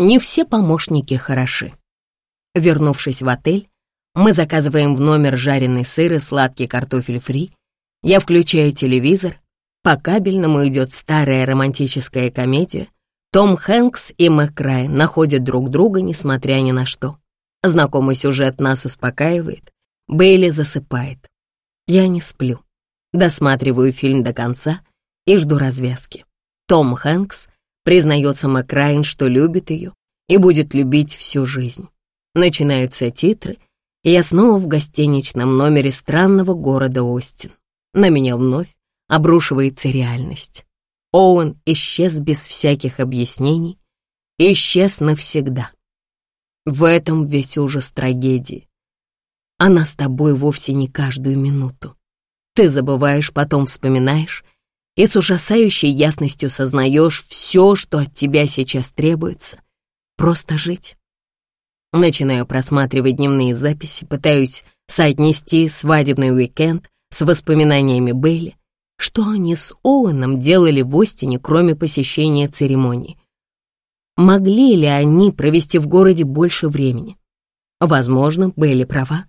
Не все помощники хороши. Вернувшись в отель, мы заказываем в номер жареный сыр и сладкий картофель фри. Я включаю телевизор. По кабельному идет старая романтическая комедия. Том Хэнкс и Мэк Райан находят друг друга, несмотря ни на что. Знакомый сюжет нас успокаивает. Бейли засыпает. Я не сплю. Досматриваю фильм до конца и жду развязки. Том Хэнкс признается Мэк Райан, что любит ее и будет любить всю жизнь. Начинаются титры — и я снова в гостиничном номере странного города Остин. На меня вновь обрушивается реальность. Оуэн исчез без всяких объяснений, исчез навсегда. В этом весь ужас трагедии. Она с тобой вовсе не каждую минуту. Ты забываешь, потом вспоминаешь, и с ужасающей ясностью сознаешь все, что от тебя сейчас требуется. Просто жить. Начинаю просматривать дневные записи, пытаюсь соотнести свадебный уикенд с воспоминаниями Бейли, что они с Оуэном делали в Остине, кроме посещения церемонии. Могли ли они провести в городе больше времени? Возможно, Бейли права.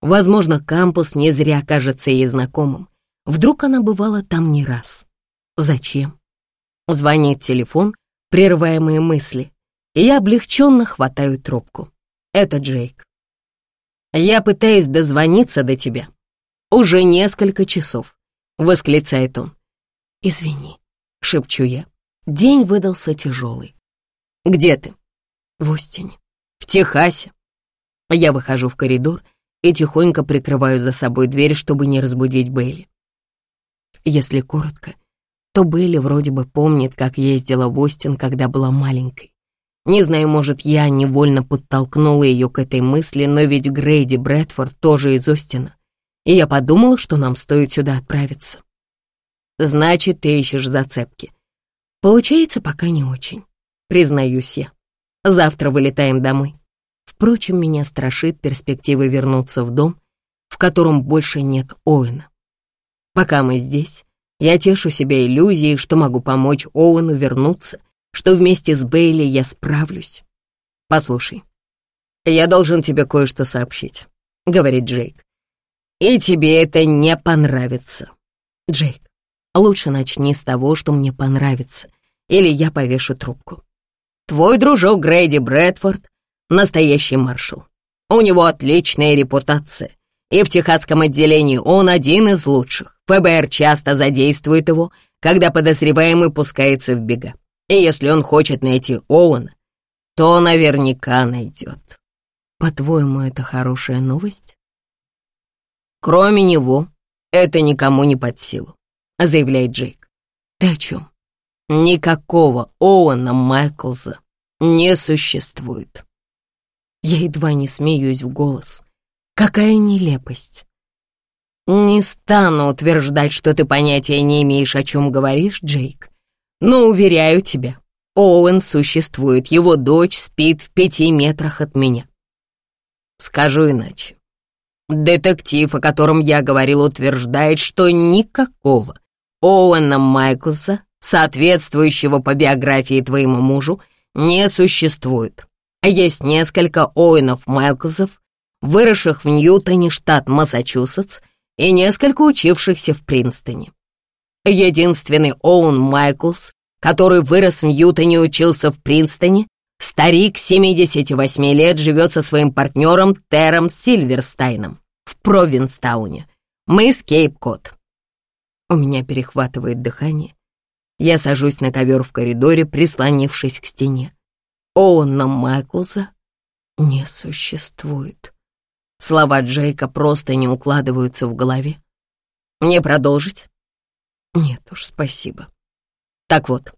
Возможно, кампус не зря кажется ей знакомым. Вдруг она бывала там не раз. Зачем? Звонит телефон, прерывая мои мысли, и я облегченно хватаю трубку. Это Джейк. «Я пытаюсь дозвониться до тебя. Уже несколько часов», — восклицает он. «Извини», — шепчу я. День выдался тяжелый. «Где ты?» «В Остине». «В Техасе». Я выхожу в коридор и тихонько прикрываю за собой дверь, чтобы не разбудить Бейли. Если коротко, то Бейли вроде бы помнит, как ездила в Остин, когда была маленькой. Не знаю, может, я невольно подтолкнула ее к этой мысли, но ведь Грейди Брэдфорд тоже из Остина, и я подумала, что нам стоит сюда отправиться. Значит, ты ищешь зацепки. Получается, пока не очень, признаюсь я. Завтра вылетаем домой. Впрочем, меня страшит перспектива вернуться в дом, в котором больше нет Оуэна. Пока мы здесь, я тешу себя иллюзией, что могу помочь Оуэну вернуться — что вместе с Бейли я справлюсь. Послушай, я должен тебе кое-что сообщить, говорит Джейк. И тебе это не понравится. Джейк, лучше начни с того, что мне понравится, или я повешу трубку. Твой дружок Грейди Брэдфорд — настоящий маршал. У него отличная репутация, и в техасском отделении он один из лучших. ФБР часто задействует его, когда подозреваемый пускается в бега. И если он хочет найти Оуэна, то наверняка найдет. По-твоему, это хорошая новость? Кроме него, это никому не под силу, заявляет Джейк. Ты о чем? Никакого Оуэна Майклза не существует. Я едва не смеюсь в голос. Какая нелепость. Не стану утверждать, что ты понятия не имеешь, о чем говоришь, Джейк. Но, уверяю тебя, Оуэн существует, его дочь спит в пяти метрах от меня. Скажу иначе. Детектив, о котором я говорил, утверждает, что никакого Оуэна Майклса, соответствующего по биографии твоему мужу, не существует. Есть несколько Оуэнов Майклсов, выросших в Ньютоне, штат Массачусетс, и несколько учившихся в Принстоне. Единственный Оуэн Майклс, который вырос в Ньютоне и учился в Принстоне, старик 78 лет живет со своим партнером Тером Сильверстайном в Провинстауне, мыс Кейп-Кот. У меня перехватывает дыхание. Я сажусь на ковер в коридоре, прислонившись к стене. Оуэна Майклза не существует. Слова Джейка просто не укладываются в голове. Мне продолжить? Нет уж, спасибо. Так вот,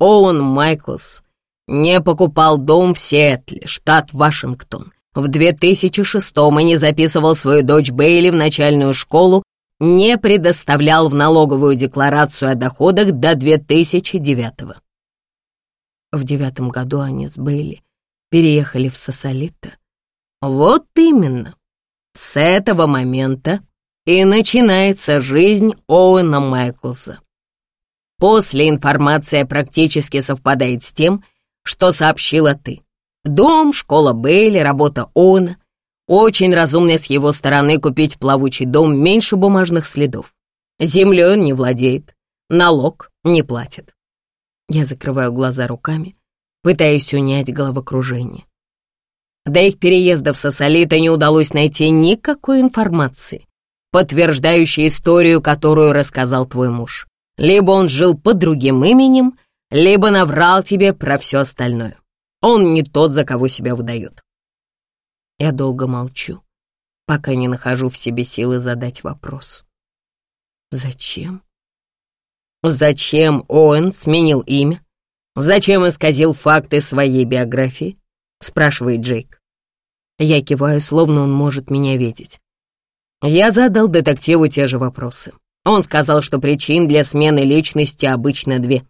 Оуэн Майклс не покупал дом в Сиэтле, штат Вашингтон. В 2006-м и не записывал свою дочь Бейли в начальную школу, не предоставлял в налоговую декларацию о доходах до 2009-го. В девятом году они с Бейли переехали в Сосолито. Вот именно. С этого момента и начинается жизнь Оуэна Майклса. После информация практически совпадает с тем, что сообщила ты. Дом, школа Бейли, работа Оуэна. Очень разумно с его стороны купить плавучий дом меньше бумажных следов. Землей он не владеет, налог не платит. Я закрываю глаза руками, пытаясь унять головокружение. До их переезда в Сосолито не удалось найти никакой информации, подтверждающей историю, которую рассказал твой муж. Либо он жил под другим именем, либо наврал тебе про все остальное. Он не тот, за кого себя выдает. Я долго молчу, пока не нахожу в себе силы задать вопрос. Зачем? Зачем Оуэн сменил имя? Зачем исказил факты своей биографии? Спрашивает Джейк. Я киваю, словно он может меня видеть. Я задал детективу те же вопросы. Он сказал, что причин для смены личности обычно две.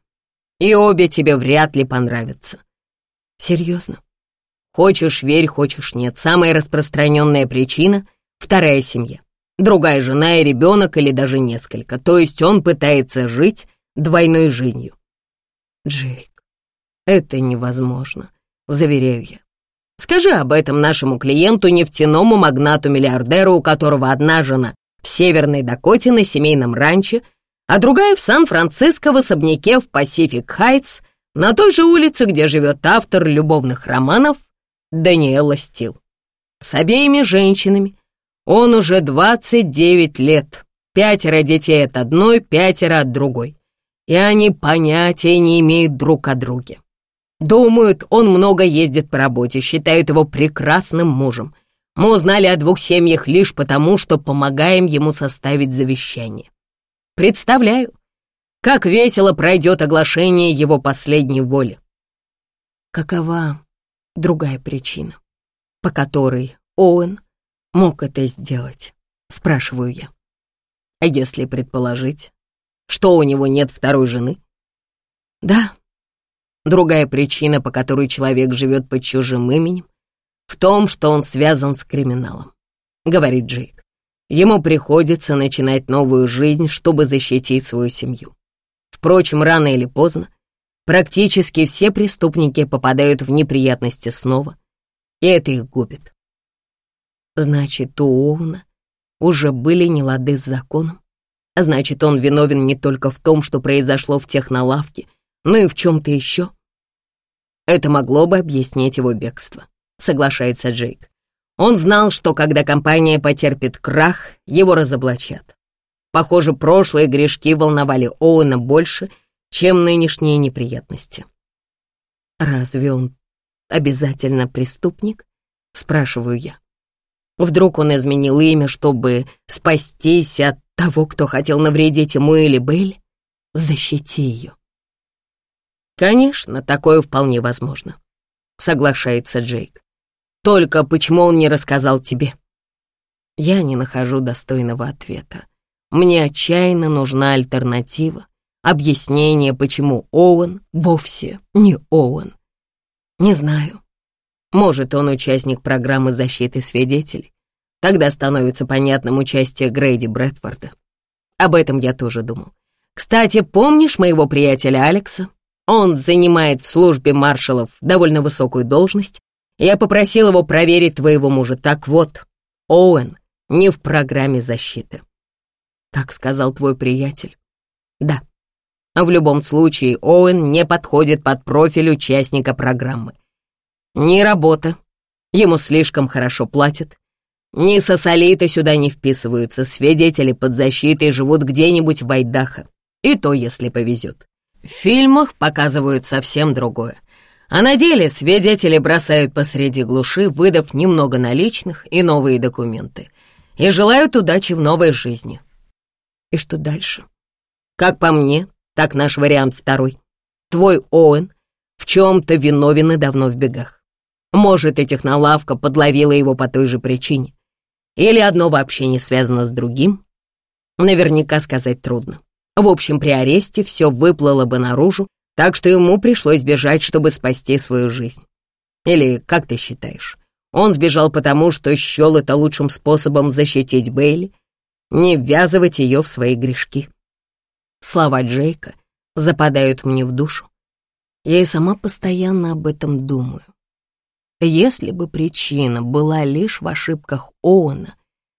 И обе тебе вряд ли понравятся. Серьезно? Хочешь верь, хочешь нет. Самая распространенная причина — вторая семья. Другая жена и ребенок или даже несколько. То есть он пытается жить двойной жизнью. Джейк, это невозможно, заверяю я. Скажи об этом нашему клиенту, нефтяному магнату-миллиардеру, у которого одна жена в Северной Дакоте на семейном ранче, а другая в Сан-Франциско в особняке в Пасифик-Хайтс — на той же улице, где живет автор любовных романов Даниэла Стил. С обеими женщинами он уже 29 лет, пятеро детей от одной, пятеро от другой, и они понятия не имеют друг о друге. Думают, он много ездит по работе, считают его прекрасным мужем. Мы узнали о двух семьях лишь потому, что помогаем ему составить завещание. Представляю, как весело пройдет оглашение его последней воли. Какова другая причина, по которой Оуэн мог это сделать, спрашиваю я. А если предположить, что у него нет второй жены? Да, другая причина, по которой человек живет под чужим именем, в том, что он связан с криминалом, говорит Джейк. Ему приходится начинать новую жизнь, чтобы защитить свою семью. Впрочем, рано или поздно практически все преступники попадают в неприятности снова, и это их губит. Значит, у Оуна уже были нелады с законом. Значит, он виновен не только в том, что произошло в технолавке, но и в чем-то еще. Это могло бы объяснить его бегство, соглашается Джейк. Он знал, что когда компания потерпит крах, его разоблачат. Похоже, прошлые грешки волновали Оуэна больше, чем нынешние неприятности. «Разве он обязательно преступник?» — спрашиваю я. Вдруг он изменил имя, чтобы спастись от того, кто хотел навредить ему или Белль? Защити ее. «Конечно, такое вполне возможно», — соглашается Джейк. «Только почему он не рассказал тебе?» Я не нахожу достойного ответа. Мне отчаянно нужна альтернатива, объяснение, почему Оуэн вовсе не Оуэн. Не знаю. Может, он участник программы защиты свидетелей. Тогда становится понятным участие Грейди Брэдфорда. Об этом я тоже думал. Кстати, помнишь моего приятеля Алекса? Он занимает в службе маршалов довольно высокую должность. Я попросил его проверить твоего мужа. Так вот, Оуэн не в программе защиты. Так сказал твой приятель. Да. В любом случае, Оуэн не подходит под профиль участника программы. Ни работа, ему слишком хорошо платят, ни сосолиты сюда не вписываются, свидетели под защитой живут где-нибудь в Айдахо, и то, если повезет. В фильмах показывают совсем другое. А на деле свидетели бросают посреди глуши, выдав немного наличных и новые документы, и желают удачи в новой жизни. И что дальше? Как по мне, так наш вариант второй. Твой Оуэн в чем-то виновен и давно в бегах. Может, и технолавка подловила его по той же причине. Или одно вообще не связано с другим. Наверняка сказать трудно. В общем, при аресте все выплыло бы наружу, так что ему пришлось бежать, чтобы спасти свою жизнь. Или, как ты считаешь, он сбежал потому, что счел это лучшим способом защитить Бейли, не ввязывать ее в свои грешки. Слова Джейка западают мне в душу. Я и сама постоянно об этом думаю. Если бы причина была лишь в ошибках Оуэна,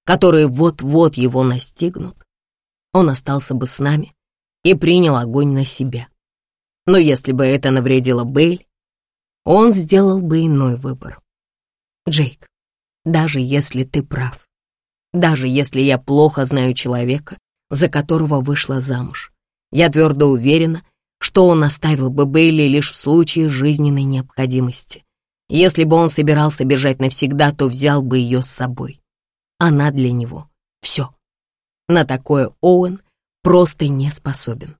которые вот-вот его настигнут, он остался бы с нами и принял огонь на себя. Но если бы это навредило Бейль, он сделал бы иной выбор. Джейк, даже если ты прав, даже если я плохо знаю человека, за которого вышла замуж, я твердо уверена, что он оставил бы Бейли лишь в случае жизненной необходимости. Если бы он собирался бежать навсегда, то взял бы ее с собой. Она для него — все. На такое Оуэн просто не способен.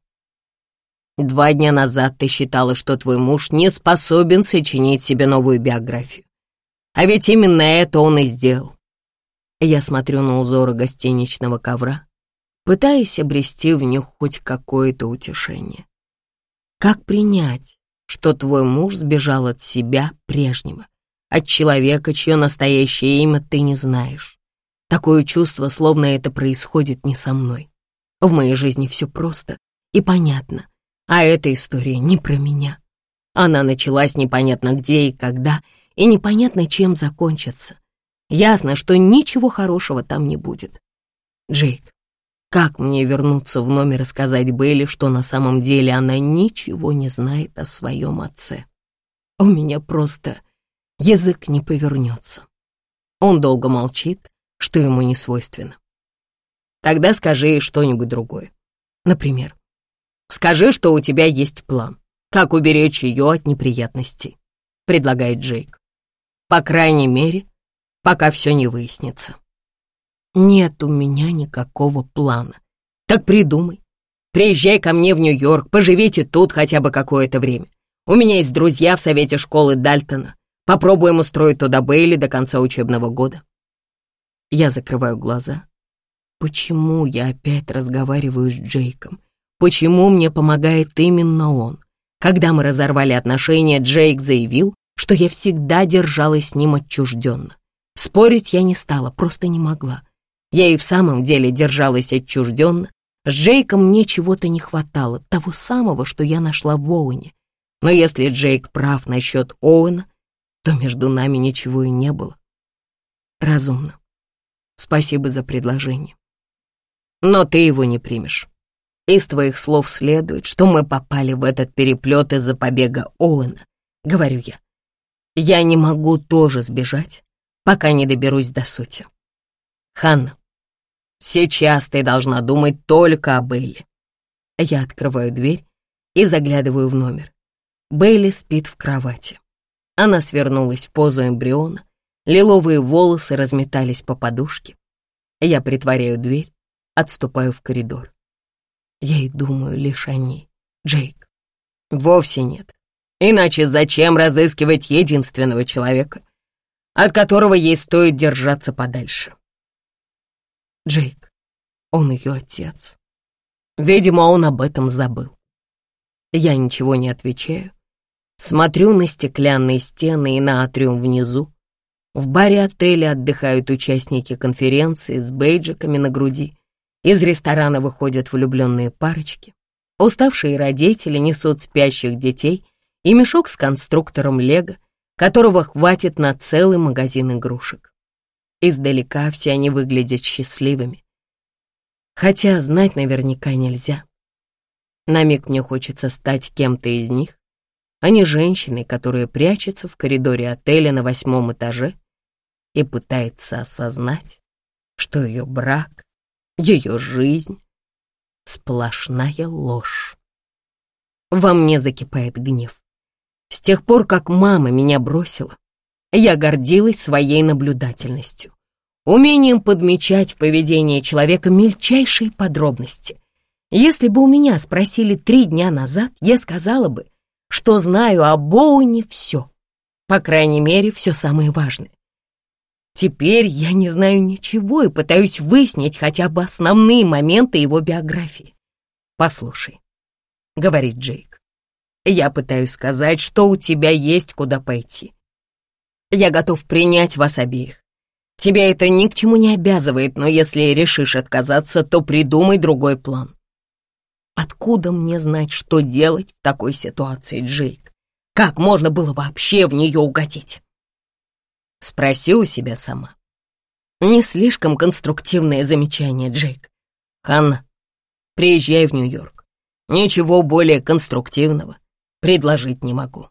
Два дня назад ты считала, что твой муж не способен сочинить себе новую биографию. А ведь именно это он и сделал. Я смотрю на узоры гостиничного ковра, пытаясь обрести в них хоть какое-то утешение. Как принять, что твой муж сбежал от себя прежнего, от человека, чье настоящее имя ты не знаешь? Такое чувство, словно это происходит не со мной. В моей жизни все просто и понятно, а эта история не про меня. Она началась непонятно где и когда, и непонятно чем закончится. Ясно, что ничего хорошего там не будет. Джейк, как мне вернуться в номер и сказать Бейли, что на самом деле она ничего не знает о своем отце? У меня просто язык не повернется. Он долго молчит, что ему не свойственно. Тогда скажи ей что-нибудь другое. Например, скажи, что у тебя есть план, как уберечь ее от неприятностей, предлагает Джейк. По крайней мере, пока все не выяснится. Нет у меня никакого плана. Так придумай. Приезжай ко мне в Нью-Йорк, поживите тут хотя бы какое-то время. У меня есть друзья в совете школы Дальтона. Попробуем устроить туда Бейли до конца учебного года. Я закрываю глаза. Почему я опять разговариваю с Джейком? Почему мне помогает именно он? Когда мы разорвали отношения, Джейк заявил, что я всегда держалась с ним отчужденно. Спорить я не стала, просто не могла. Я и в самом деле держалась отчужденно. С Джейком мне чего-то не хватало, того самого, что я нашла в Оуэне. Но если Джейк прав насчет Оуэна, то между нами ничего и не было. Разумно. Спасибо за предложение. Но ты его не примешь. Из твоих слов следует, что мы попали в этот переплет из-за побега Оуэна, говорю я. Я не могу тоже сбежать, пока не доберусь до сути. Ханна, Сейчас ты должна думать только о Бейли. Я открываю дверь и заглядываю в номер. Бейли спит в кровати. Она свернулась в позу эмбриона, лиловые волосы разметались по подушке. Я притворяю дверь, отступаю в коридор. Я и думаю лишь о ней, Джейк. Вовсе нет. Иначе зачем разыскивать единственного человека, от которого ей стоит держаться подальше? Джейк. Он ее отец. Видимо, он об этом забыл. Я ничего не отвечаю. Смотрю на стеклянные стены и на атриум внизу. В баре отеля отдыхают участники конференции с бейджиками на груди. Из ресторана выходят влюбленные парочки. Уставшие родители несут спящих детей и мешок с конструктором Лего, которого хватит на целый магазин игрушек. Издалека все они выглядят счастливыми. Хотя знать наверняка нельзя. На миг мне хочется стать кем-то из них, а не женщиной, которая прячется в коридоре отеля на восьмом этаже и пытается осознать, что ее брак, ее жизнь — сплошная ложь. Во мне закипает гнев. С тех пор, как мама меня бросила, я гордилась своей наблюдательностью, умением подмечать в поведении человека мельчайшие подробности. Если бы у меня спросили три дня назад, я сказала бы, что знаю о Боуне все. По крайней мере, все самое важное. Теперь я не знаю ничего и пытаюсь выяснить хотя бы основные моменты его биографии. «Послушай», — говорит Джейк, — «я пытаюсь сказать, что у тебя есть куда пойти. Я готов принять вас обеих. Тебя это ни к чему не обязывает, но если решишь отказаться, то придумай другой план. Откуда мне знать, что делать в такой ситуации, Джейк? Как можно было вообще в нее угодить? Спроси у себя сама. Не слишком конструктивное замечание, Джейк. Ханна, приезжай в Нью-Йорк. Ничего более конструктивного предложить не могу.